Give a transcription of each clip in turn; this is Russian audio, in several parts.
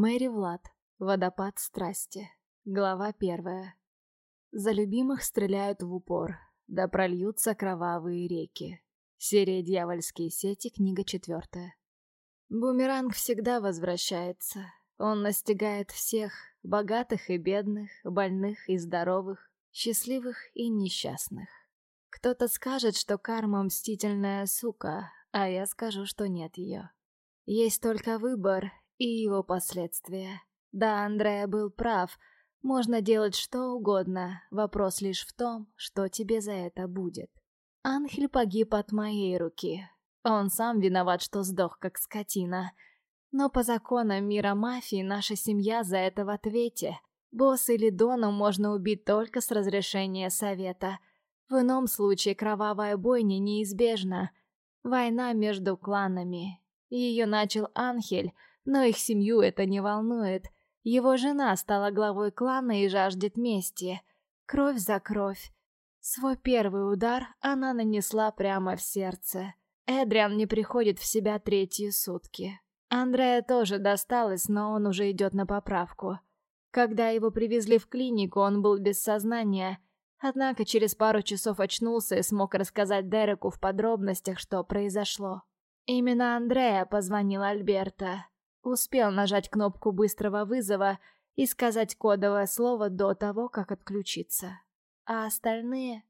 Мэри Влад. Водопад страсти. Глава первая. За любимых стреляют в упор, да прольются кровавые реки. Серия «Дьявольские сети», книга четвертая. Бумеранг всегда возвращается. Он настигает всех, богатых и бедных, больных и здоровых, счастливых и несчастных. Кто-то скажет, что карма мстительная сука, а я скажу, что нет ее. Есть только выбор и его последствия. Да, Андрея был прав. Можно делать что угодно. Вопрос лишь в том, что тебе за это будет. Анхель погиб от моей руки. Он сам виноват, что сдох, как скотина. Но по законам мира мафии наша семья за это в ответе. Босс или Дону можно убить только с разрешения совета. В ином случае кровавая бойня неизбежна. Война между кланами. Ее начал Анхель, но их семью это не волнует. Его жена стала главой клана и жаждет мести. Кровь за кровь. Свой первый удар она нанесла прямо в сердце. Эдриан не приходит в себя третьи сутки. Андрея тоже досталось, но он уже идет на поправку. Когда его привезли в клинику, он был без сознания, однако через пару часов очнулся и смог рассказать Дереку в подробностях, что произошло. Именно Андрея позвонил Альберта. Успел нажать кнопку быстрого вызова и сказать кодовое слово до того, как отключиться. А остальные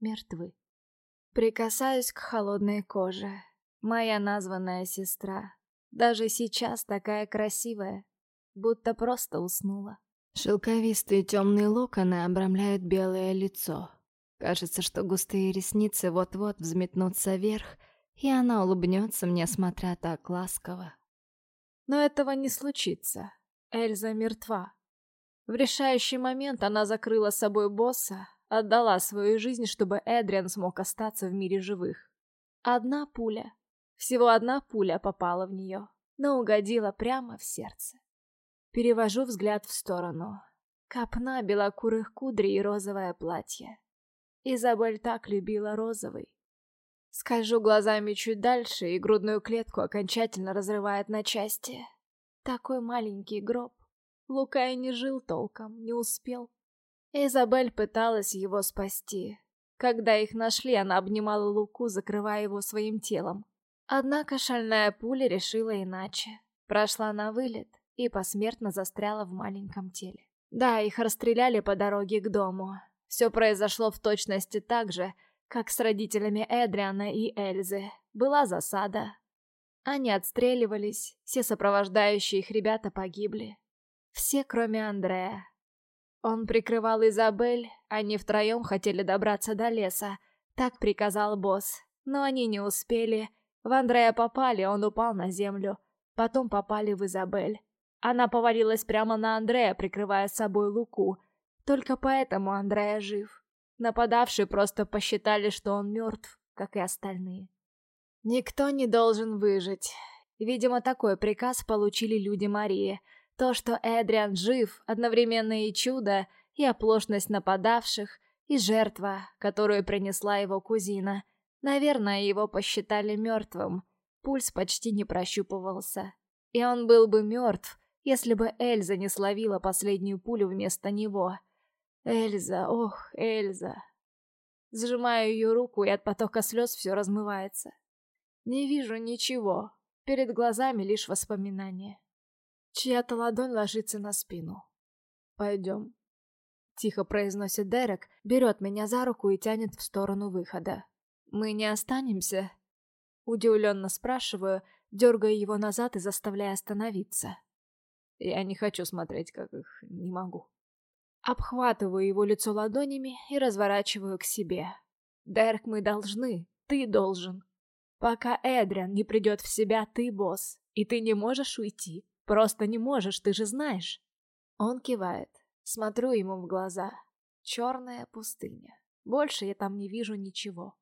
мертвы. Прикасаюсь к холодной коже. Моя названная сестра. Даже сейчас такая красивая, будто просто уснула. Шелковистые темные локоны обрамляют белое лицо. Кажется, что густые ресницы вот-вот взметнутся вверх, и она улыбнется мне, смотря так ласково. Но этого не случится. Эльза мертва. В решающий момент она закрыла собой босса, отдала свою жизнь, чтобы Эдриан смог остаться в мире живых. Одна пуля, всего одна пуля попала в нее, но угодила прямо в сердце. Перевожу взгляд в сторону. Копна белокурых кудрей и розовое платье. Изабель так любила розовый. Скольжу глазами чуть дальше, и грудную клетку окончательно разрывает на части. Такой маленький гроб. Лука и не жил толком, не успел. Изабель пыталась его спасти. Когда их нашли, она обнимала Луку, закрывая его своим телом. Однако шальная пуля решила иначе. Прошла на вылет и посмертно застряла в маленьком теле. Да, их расстреляли по дороге к дому. Все произошло в точности так же, как с родителями Эдриана и Эльзы. Была засада. Они отстреливались, все сопровождающие их ребята погибли. Все, кроме Андрея. Он прикрывал Изабель, они втроем хотели добраться до леса. Так приказал босс. Но они не успели. В Андрея попали, он упал на землю. Потом попали в Изабель. Она повалилась прямо на Андрея, прикрывая собой Луку. Только поэтому Андрея жив. Нападавшие просто посчитали, что он мертв, как и остальные. Никто не должен выжить. Видимо, такой приказ получили люди Марии. То, что Эдриан жив, одновременно и чудо, и оплошность нападавших, и жертва, которую принесла его кузина. Наверное, его посчитали мертвым. Пульс почти не прощупывался. И он был бы мертв, если бы Эльза не словила последнюю пулю вместо него — Эльза, ох, Эльза. Сжимаю ее руку, и от потока слез все размывается. Не вижу ничего. Перед глазами лишь воспоминания. Чья-то ладонь ложится на спину. «Пойдем», — тихо произносит Дерек, берет меня за руку и тянет в сторону выхода. «Мы не останемся?» Удивленно спрашиваю, дергая его назад и заставляя остановиться. Я не хочу смотреть, как их не могу. Обхватываю его лицо ладонями и разворачиваю к себе. «Дерек, мы должны. Ты должен. Пока Эдриан не придет в себя, ты босс. И ты не можешь уйти. Просто не можешь, ты же знаешь». Он кивает. Смотрю ему в глаза. Черная пустыня. Больше я там не вижу ничего.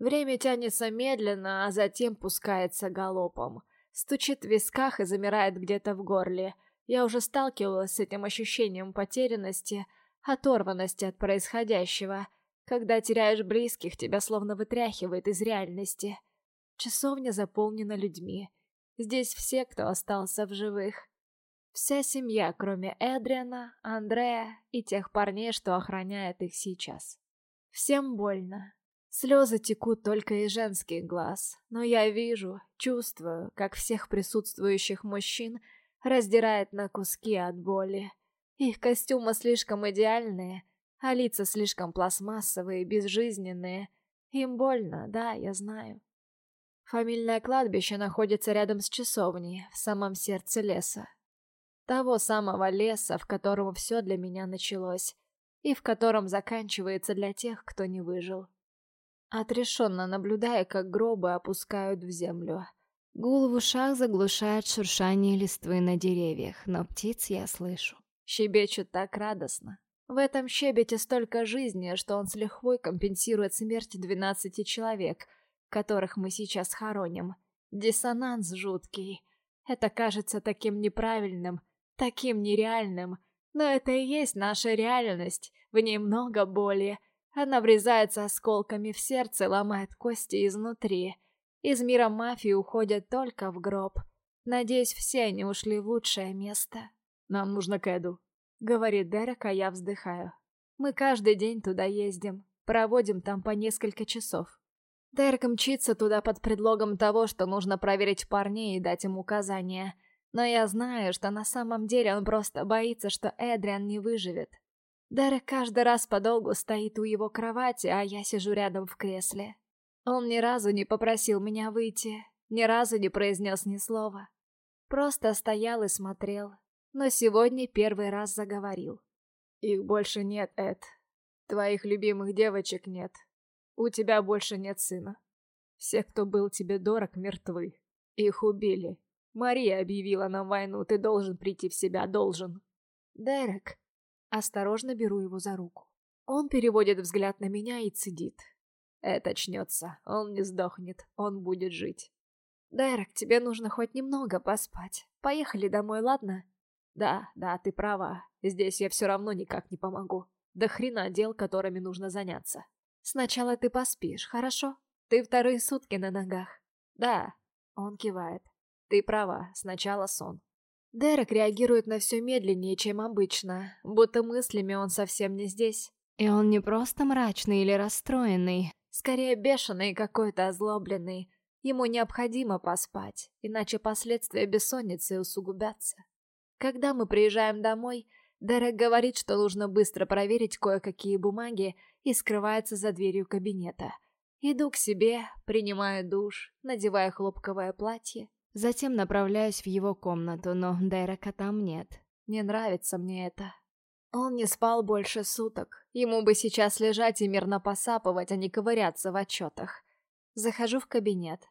Время тянется медленно, а затем пускается галопом. Стучит в висках и замирает где-то в горле — я уже сталкивалась с этим ощущением потерянности, оторванности от происходящего. Когда теряешь близких, тебя словно вытряхивает из реальности. Часовня заполнена людьми. Здесь все, кто остался в живых. Вся семья, кроме Эдриана, Андрея и тех парней, что охраняют их сейчас. Всем больно. Слезы текут только из женских глаз, но я вижу, чувствую, как всех присутствующих мужчин раздирает на куски от боли. Их костюмы слишком идеальные, а лица слишком пластмассовые, безжизненные. Им больно, да, я знаю. Фамильное кладбище находится рядом с часовней, в самом сердце леса. Того самого леса, в котором все для меня началось, и в котором заканчивается для тех, кто не выжил. Отрешенно наблюдая, как гробы опускают в землю. Гул в ушах заглушает шуршание листвы на деревьях, но птиц я слышу. Щебечут так радостно. В этом щебете столько жизни, что он с лихвой компенсирует смерть двенадцати человек, которых мы сейчас хороним. Диссонанс жуткий. Это кажется таким неправильным, таким нереальным. Но это и есть наша реальность. В ней много боли. Она врезается осколками в сердце, ломает кости изнутри. Из мира мафии уходят только в гроб. Надеюсь, все они ушли в лучшее место. «Нам нужно к Эду», — говорит Дерек, а я вздыхаю. «Мы каждый день туда ездим, проводим там по несколько часов. Дерек мчится туда под предлогом того, что нужно проверить парней и дать им указания. Но я знаю, что на самом деле он просто боится, что Эдриан не выживет. Дерек каждый раз подолгу стоит у его кровати, а я сижу рядом в кресле. Он ни разу не попросил меня выйти, ни разу не произнес ни слова. Просто стоял и смотрел, но сегодня первый раз заговорил. «Их больше нет, Эд. Твоих любимых девочек нет. У тебя больше нет сына. Все, кто был тебе дорог, мертвы. Их убили. Мария объявила нам войну, ты должен прийти в себя, должен. Дерек. Осторожно беру его за руку. Он переводит взгляд на меня и цедит. Это очнется, он не сдохнет, он будет жить. Дерек, тебе нужно хоть немного поспать. Поехали домой, ладно? Да, да, ты права. Здесь я все равно никак не помогу. До хрена дел, которыми нужно заняться. Сначала ты поспишь, хорошо? Ты вторые сутки на ногах. Да. Он кивает. Ты права, сначала сон. Дерек реагирует на все медленнее, чем обычно, будто мыслями он совсем не здесь. И он не просто мрачный или расстроенный, скорее бешеный какой-то озлобленный. Ему необходимо поспать, иначе последствия бессонницы усугубятся. Когда мы приезжаем домой, Дерек говорит, что нужно быстро проверить кое-какие бумаги и скрывается за дверью кабинета. Иду к себе, принимаю душ, надеваю хлопковое платье. Затем направляюсь в его комнату, но Дерека там нет. Не нравится мне это. Он не спал больше суток. Ему бы сейчас лежать и мирно посапывать, а не ковыряться в отчетах. Захожу в кабинет.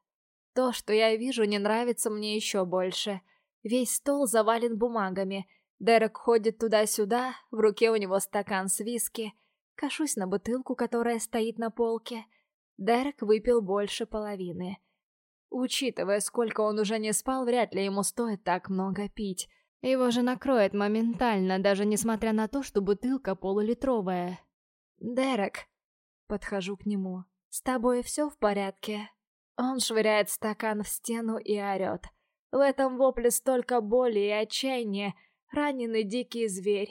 То, что я вижу, не нравится мне еще больше. Весь стол завален бумагами. Дерек ходит туда-сюда, в руке у него стакан с виски — Кашусь на бутылку, которая стоит на полке. Дерек выпил больше половины. Учитывая, сколько он уже не спал, вряд ли ему стоит так много пить. Его же накроет моментально, даже несмотря на то, что бутылка полулитровая. «Дерек!» Подхожу к нему. «С тобой все в порядке?» Он швыряет стакан в стену и орет. В этом вопле столько боли и отчаяния. Раненый дикий зверь.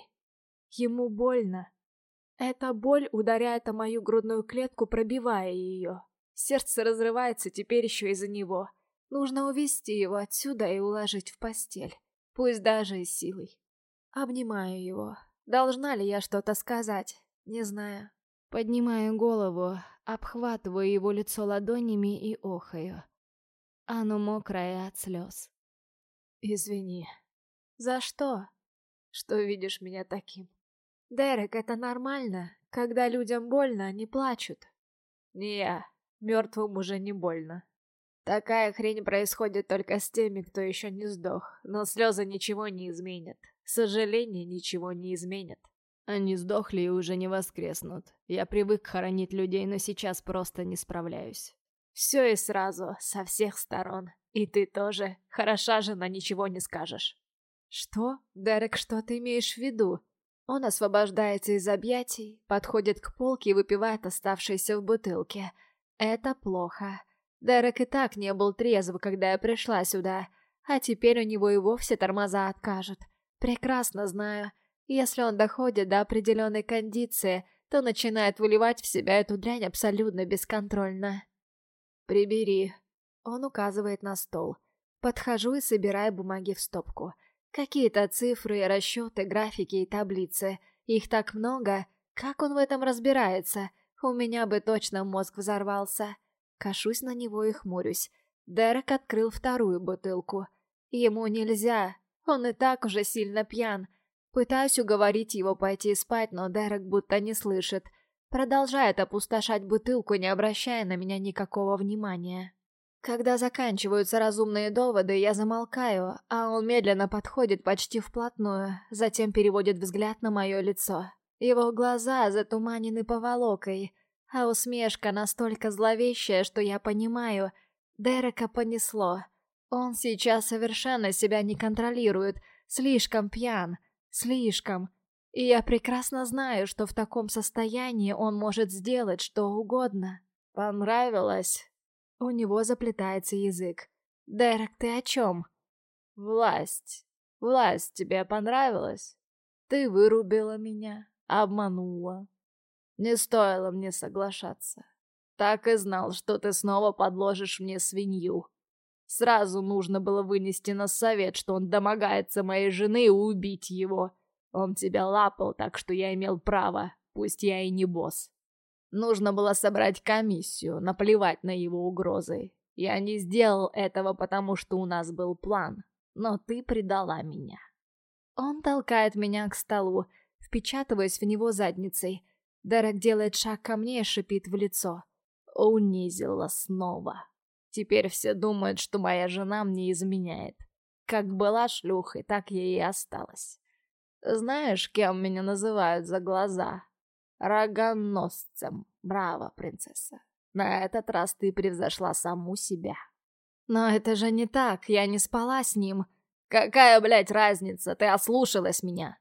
Ему больно. Эта боль ударяет о мою грудную клетку, пробивая ее. Сердце разрывается теперь еще из-за него. Нужно увести его отсюда и уложить в постель. Пусть даже и силой. Обнимаю его. Должна ли я что-то сказать? Не знаю. Поднимаю голову, обхватываю его лицо ладонями и охаю. Оно мокрое от слез. Извини. За что? Что видишь меня таким? Дерек, это нормально. Когда людям больно, они плачут. Не я. Мертвым уже не больно. Такая хрень происходит только с теми, кто еще не сдох. Но слезы ничего не изменят. Сожаление ничего не изменят. Они сдохли и уже не воскреснут. Я привык хоронить людей, но сейчас просто не справляюсь. Все и сразу, со всех сторон. И ты тоже. Хороша жена, ничего не скажешь. Что? Дерек, что ты имеешь в виду? Он освобождается из объятий, подходит к полке и выпивает оставшееся в бутылке. Это плохо. Дерек и так не был трезв, когда я пришла сюда, а теперь у него и вовсе тормоза откажут. Прекрасно знаю, если он доходит до определенной кондиции, то начинает выливать в себя эту дрянь абсолютно бесконтрольно. «Прибери». Он указывает на стол. Подхожу и собираю бумаги в стопку. Какие-то цифры, расчеты, графики и таблицы. Их так много. Как он в этом разбирается? У меня бы точно мозг взорвался. Кашусь на него и хмурюсь. Дерек открыл вторую бутылку. Ему нельзя. Он и так уже сильно пьян. Пытаюсь уговорить его пойти спать, но Дерек будто не слышит. Продолжает опустошать бутылку, не обращая на меня никакого внимания. Когда заканчиваются разумные доводы, я замолкаю, а он медленно подходит почти вплотную, затем переводит взгляд на мое лицо. Его глаза затуманены поволокой, а усмешка настолько зловещая, что я понимаю, Дерека понесло. Он сейчас совершенно себя не контролирует, слишком пьян, Слишком. И я прекрасно знаю, что в таком состоянии он может сделать что угодно. Понравилось? У него заплетается язык. Дерек, ты о чем? Власть. Власть тебе понравилась? Ты вырубила меня, обманула. Не стоило мне соглашаться. Так и знал, что ты снова подложишь мне свинью. Сразу нужно было вынести на совет, что он домогается моей жены и убить его. Он тебя лапал, так что я имел право, пусть я и не босс. Нужно было собрать комиссию, наплевать на его угрозы. Я не сделал этого, потому что у нас был план, но ты предала меня. Он толкает меня к столу, впечатываясь в него задницей. Дерек делает шаг ко мне и шипит в лицо. Унизила снова. Теперь все думают, что моя жена мне изменяет. Как была шлюхой, так я и осталась. Знаешь, кем меня называют за глаза? Рогоносцем. Браво, принцесса. На этот раз ты превзошла саму себя. Но это же не так, я не спала с ним. Какая, блядь, разница? Ты ослушалась меня.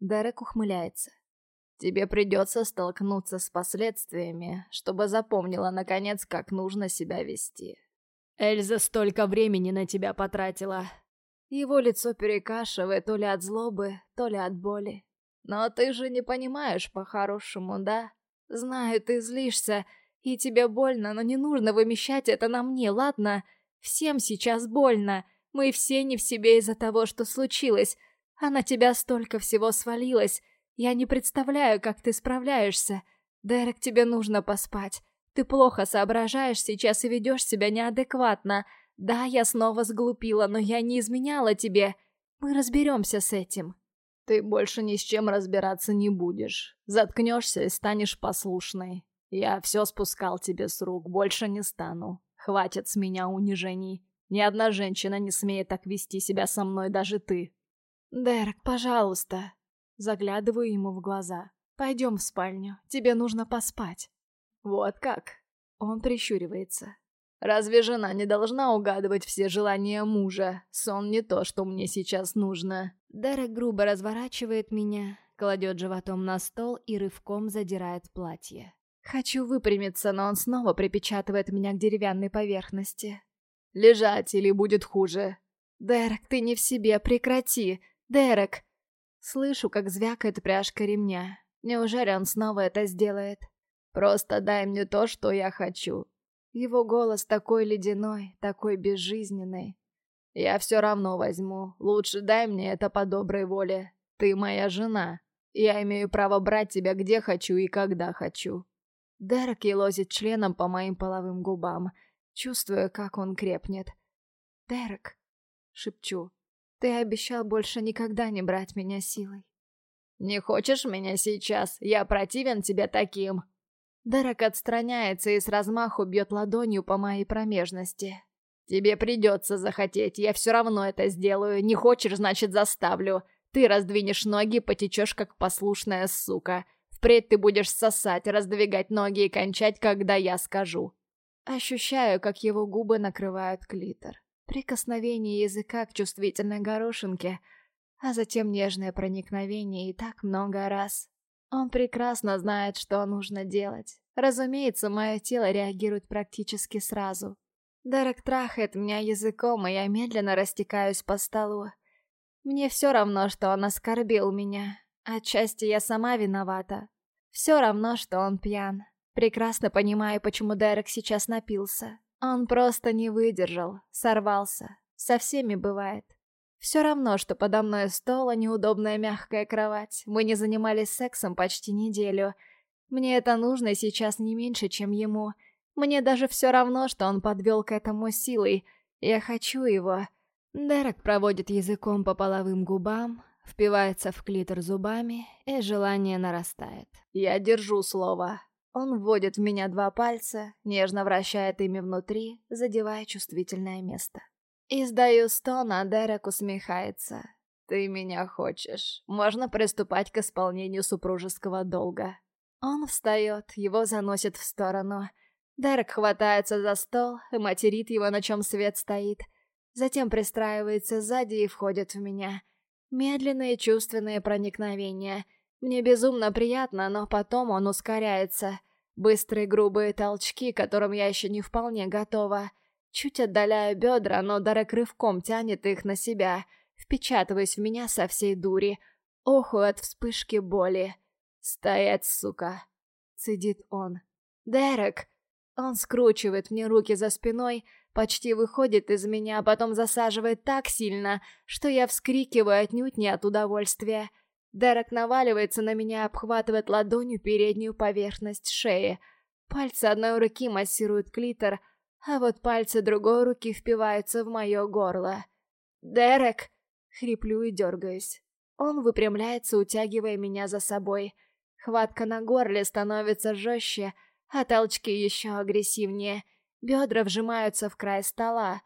Дерек ухмыляется. Тебе придется столкнуться с последствиями, чтобы запомнила, наконец, как нужно себя вести. Эльза столько времени на тебя потратила. Его лицо перекашивает то ли от злобы, то ли от боли. Но ты же не понимаешь по-хорошему, да? Знаю, ты злишься, и тебе больно, но не нужно вымещать это на мне, ладно? Всем сейчас больно. Мы все не в себе из-за того, что случилось. А на тебя столько всего свалилось. Я не представляю, как ты справляешься. Дерек, тебе нужно поспать. Ты плохо соображаешь сейчас и ведешь себя неадекватно. Да, я снова сглупила, но я не изменяла тебе. Мы разберемся с этим. Ты больше ни с чем разбираться не будешь. Заткнешься и станешь послушной. Я все спускал тебе с рук, больше не стану. Хватит с меня унижений. Ни одна женщина не смеет так вести себя со мной, даже ты. Дерек, пожалуйста. Заглядываю ему в глаза. «Пойдем в спальню. Тебе нужно поспать». «Вот как?» Он прищуривается. «Разве жена не должна угадывать все желания мужа? Сон не то, что мне сейчас нужно». Дерек грубо разворачивает меня, кладет животом на стол и рывком задирает платье. Хочу выпрямиться, но он снова припечатывает меня к деревянной поверхности. «Лежать или будет хуже?» «Дерек, ты не в себе, прекрати! Дерек!» Слышу, как звякает пряжка ремня. Неужели он снова это сделает? Просто дай мне то, что я хочу. Его голос такой ледяной, такой безжизненный. Я все равно возьму. Лучше дай мне это по доброй воле. Ты моя жена. Я имею право брать тебя где хочу и когда хочу. Дерек елозит членом по моим половым губам, чувствуя, как он крепнет. «Дерек», — шепчу, ты обещал больше никогда не брать меня силой. Не хочешь меня сейчас? Я противен тебе таким. Дерек отстраняется и с размаху бьет ладонью по моей промежности. Тебе придется захотеть, я все равно это сделаю. Не хочешь, значит заставлю. Ты раздвинешь ноги, потечешь, как послушная сука. Впредь ты будешь сосать, раздвигать ноги и кончать, когда я скажу. Ощущаю, как его губы накрывают клитор прикосновение языка к чувствительной горошинке, а затем нежное проникновение и так много раз. Он прекрасно знает, что нужно делать. Разумеется, мое тело реагирует практически сразу. Дерек трахает меня языком, и я медленно растекаюсь по столу. Мне все равно, что он оскорбил меня. Отчасти я сама виновата. Все равно, что он пьян. Прекрасно понимаю, почему Дерек сейчас напился. Он просто не выдержал, сорвался. Со всеми бывает. Все равно, что подо мной стол, а неудобная мягкая кровать. Мы не занимались сексом почти неделю. Мне это нужно сейчас не меньше, чем ему. Мне даже все равно, что он подвел к этому силой. Я хочу его. Дерек проводит языком по половым губам, впивается в клитор зубами, и желание нарастает. Я держу слово. Он вводит в меня два пальца, нежно вращает ими внутри, задевая чувствительное место. Издаю стон, а Дерек усмехается. «Ты меня хочешь. Можно приступать к исполнению супружеского долга». Он встает, его заносит в сторону. Дерек хватается за стол и материт его, на чем свет стоит. Затем пристраивается сзади и входит в меня. Медленные чувственные проникновения. Мне безумно приятно, но потом он ускоряется. Быстрые грубые толчки, к которым я еще не вполне готова. Чуть отдаляю бедра, но Дарек рывком тянет их на себя, впечатываясь в меня со всей дури. Оху от вспышки боли. «Стоять, сука!» — цедит он. «Дерек!» Он скручивает мне руки за спиной, почти выходит из меня, а потом засаживает так сильно, что я вскрикиваю отнюдь не от удовольствия. Дерек наваливается на меня, обхватывает ладонью переднюю поверхность шеи. Пальцы одной руки массируют клитор, а вот пальцы другой руки впиваются в мое горло. «Дерек!» — хриплю и дергаюсь. Он выпрямляется, утягивая меня за собой. Хватка на горле становится жестче, а толчки еще агрессивнее. Бедра вжимаются в край стола.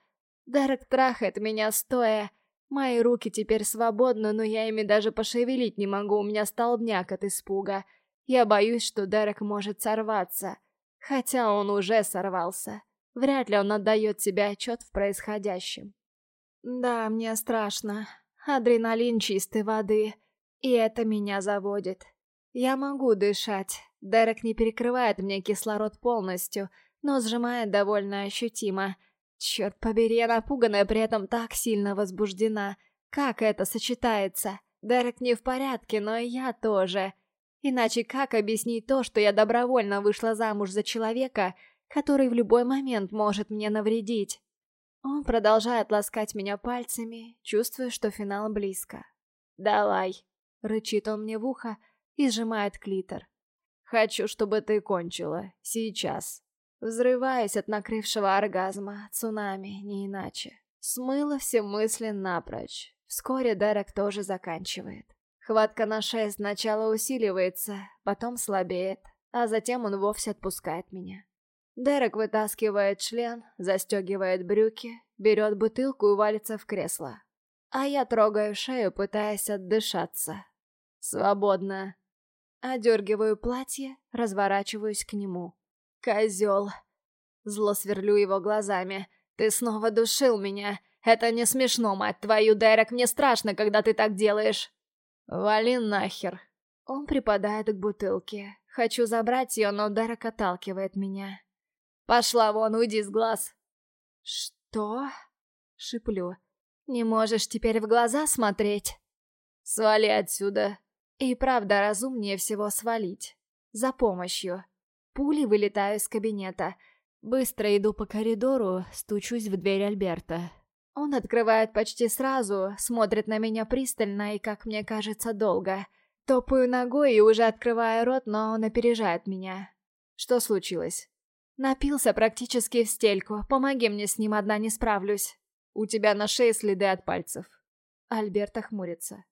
Дерек трахает меня стоя. Мои руки теперь свободны, но я ими даже пошевелить не могу, у меня столбняк от испуга. Я боюсь, что Дерек может сорваться. Хотя он уже сорвался. Вряд ли он отдает себе отчет в происходящем. Да, мне страшно. Адреналин чистой воды. И это меня заводит. Я могу дышать. Дерек не перекрывает мне кислород полностью, но сжимает довольно ощутимо. Черт побери, я напуганная, при этом так сильно возбуждена. Как это сочетается? Дерек не в порядке, но и я тоже. Иначе как объяснить то, что я добровольно вышла замуж за человека, который в любой момент может мне навредить? Он продолжает ласкать меня пальцами, чувствуя, что финал близко. «Давай», — рычит он мне в ухо, — и сжимает клитор. «Хочу, чтобы ты кончила. Сейчас». Взрываясь от накрывшего оргазма, цунами, не иначе. Смыло все мысли напрочь. Вскоре Дерек тоже заканчивает. Хватка на шею сначала усиливается, потом слабеет, а затем он вовсе отпускает меня. Дерек вытаскивает член, застегивает брюки, берет бутылку и валится в кресло. А я трогаю шею, пытаясь отдышаться. «Свободно», Одергиваю платье, разворачиваюсь к нему. «Козел!» Зло сверлю его глазами. «Ты снова душил меня! Это не смешно, мать твою, Дерек, мне страшно, когда ты так делаешь!» «Вали нахер!» Он припадает к бутылке. Хочу забрать ее, но Дерек отталкивает меня. «Пошла вон, уйди с глаз!» «Что?» — шиплю. «Не можешь теперь в глаза смотреть?» «Свали отсюда!» И правда разумнее всего свалить. За помощью. Пули вылетаю из кабинета. Быстро иду по коридору, стучусь в дверь Альберта. Он открывает почти сразу, смотрит на меня пристально и, как мне кажется, долго. Топаю ногой и уже открываю рот, но он опережает меня. Что случилось? Напился практически в стельку. Помоги мне с ним, одна не справлюсь. У тебя на шее следы от пальцев. Альберт охмурится.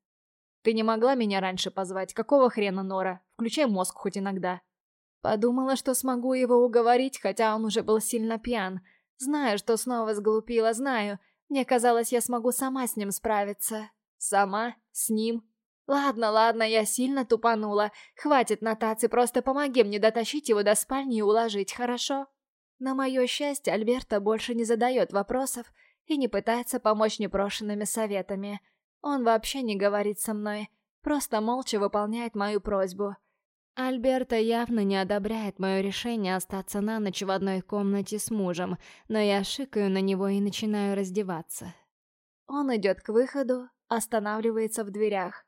Ты не могла меня раньше позвать? Какого хрена, Нора? Включай мозг хоть иногда. Подумала, что смогу его уговорить, хотя он уже был сильно пьян. Знаю, что снова сглупила, знаю. Мне казалось, я смогу сама с ним справиться. Сама? С ним? Ладно, ладно, я сильно тупанула. Хватит нотаций, просто помоги мне дотащить его до спальни и уложить, хорошо? На мое счастье, Альберта больше не задает вопросов и не пытается помочь непрошенными советами. Он вообще не говорит со мной, просто молча выполняет мою просьбу. Альберта явно не одобряет мое решение остаться на ночь в одной комнате с мужем, но я шикаю на него и начинаю раздеваться. Он идет к выходу, останавливается в дверях.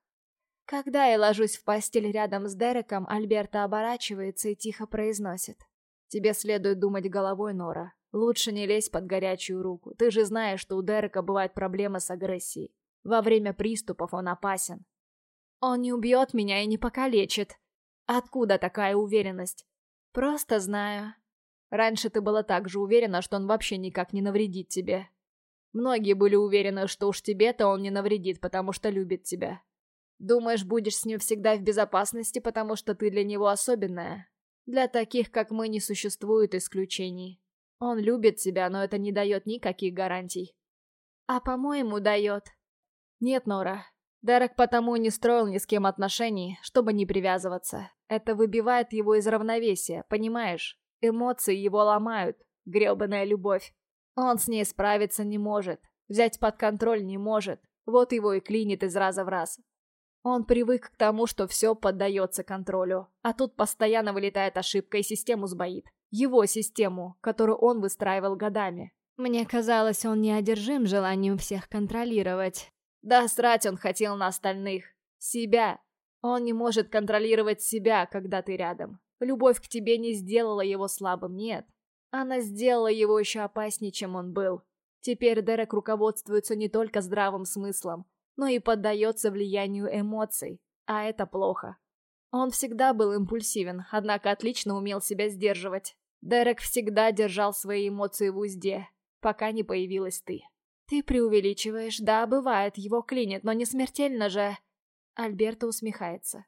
Когда я ложусь в постель рядом с Дереком, Альберта оборачивается и тихо произносит. «Тебе следует думать головой, Нора. Лучше не лезь под горячую руку. Ты же знаешь, что у Дерека бывают проблемы с агрессией. Во время приступов он опасен. Он не убьет меня и не покалечит. Откуда такая уверенность? Просто знаю. Раньше ты была так же уверена, что он вообще никак не навредит тебе. Многие были уверены, что уж тебе-то он не навредит, потому что любит тебя. Думаешь, будешь с ним всегда в безопасности, потому что ты для него особенная? Для таких, как мы, не существует исключений. Он любит тебя, но это не дает никаких гарантий. А по-моему, дает. Нет, Нора. Дерек потому не строил ни с кем отношений, чтобы не привязываться. Это выбивает его из равновесия, понимаешь? Эмоции его ломают. Гребаная любовь. Он с ней справиться не может. Взять под контроль не может. Вот его и клинит из раза в раз. Он привык к тому, что все поддается контролю. А тут постоянно вылетает ошибка и систему сбоит. Его систему, которую он выстраивал годами. Мне казалось, он неодержим желанием всех контролировать. Да срать он хотел на остальных. Себя. Он не может контролировать себя, когда ты рядом. Любовь к тебе не сделала его слабым, нет. Она сделала его еще опаснее, чем он был. Теперь Дерек руководствуется не только здравым смыслом, но и поддается влиянию эмоций. А это плохо. Он всегда был импульсивен, однако отлично умел себя сдерживать. Дерек всегда держал свои эмоции в узде, пока не появилась ты. «Ты преувеличиваешь. Да, бывает, его клинит, но не смертельно же...» Альберта усмехается.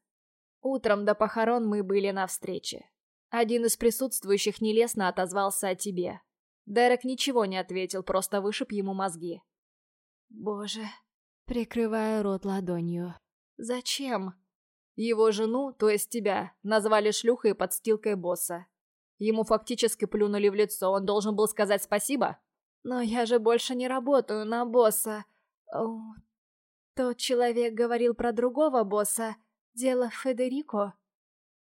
«Утром до похорон мы были на встрече. Один из присутствующих нелестно отозвался о тебе. Дерек ничего не ответил, просто вышиб ему мозги». «Боже...» Прикрывая рот ладонью. «Зачем?» Его жену, то есть тебя, назвали шлюхой и подстилкой босса. Ему фактически плюнули в лицо, он должен был сказать спасибо? Но я же больше не работаю на босса. О, тот человек говорил про другого босса. Дело Федерико.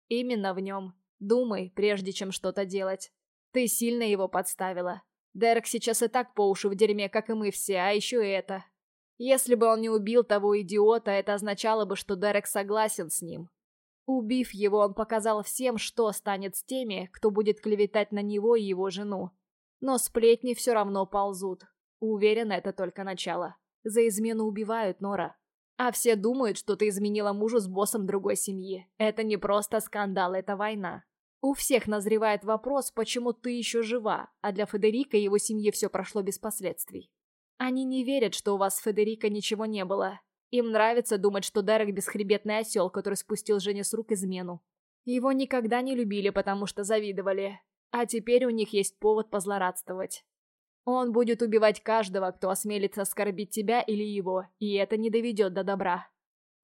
Именно в нем. Думай, прежде чем что-то делать. Ты сильно его подставила. Дерек сейчас и так по уши в дерьме, как и мы все, а еще и это. Если бы он не убил того идиота, это означало бы, что Дерек согласен с ним. Убив его, он показал всем, что станет с теми, кто будет клеветать на него и его жену. Но сплетни все равно ползут. Уверен, это только начало. За измену убивают, Нора. А все думают, что ты изменила мужу с боссом другой семьи. Это не просто скандал, это война. У всех назревает вопрос, почему ты еще жива, а для Федерика и его семьи все прошло без последствий. Они не верят, что у вас с Федерико ничего не было. Им нравится думать, что Дерек бесхребетный осел, который спустил жене с рук измену. Его никогда не любили, потому что завидовали. А теперь у них есть повод позлорадствовать. Он будет убивать каждого, кто осмелится оскорбить тебя или его, и это не доведет до добра.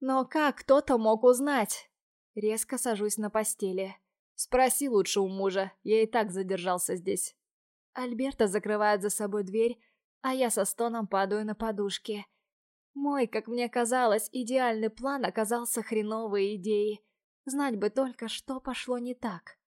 Но как кто-то мог узнать? Резко сажусь на постели. Спроси лучше у мужа, я и так задержался здесь. Альберта закрывает за собой дверь, а я со стоном падаю на подушки. Мой, как мне казалось, идеальный план оказался хреновой идеей. Знать бы только, что пошло не так.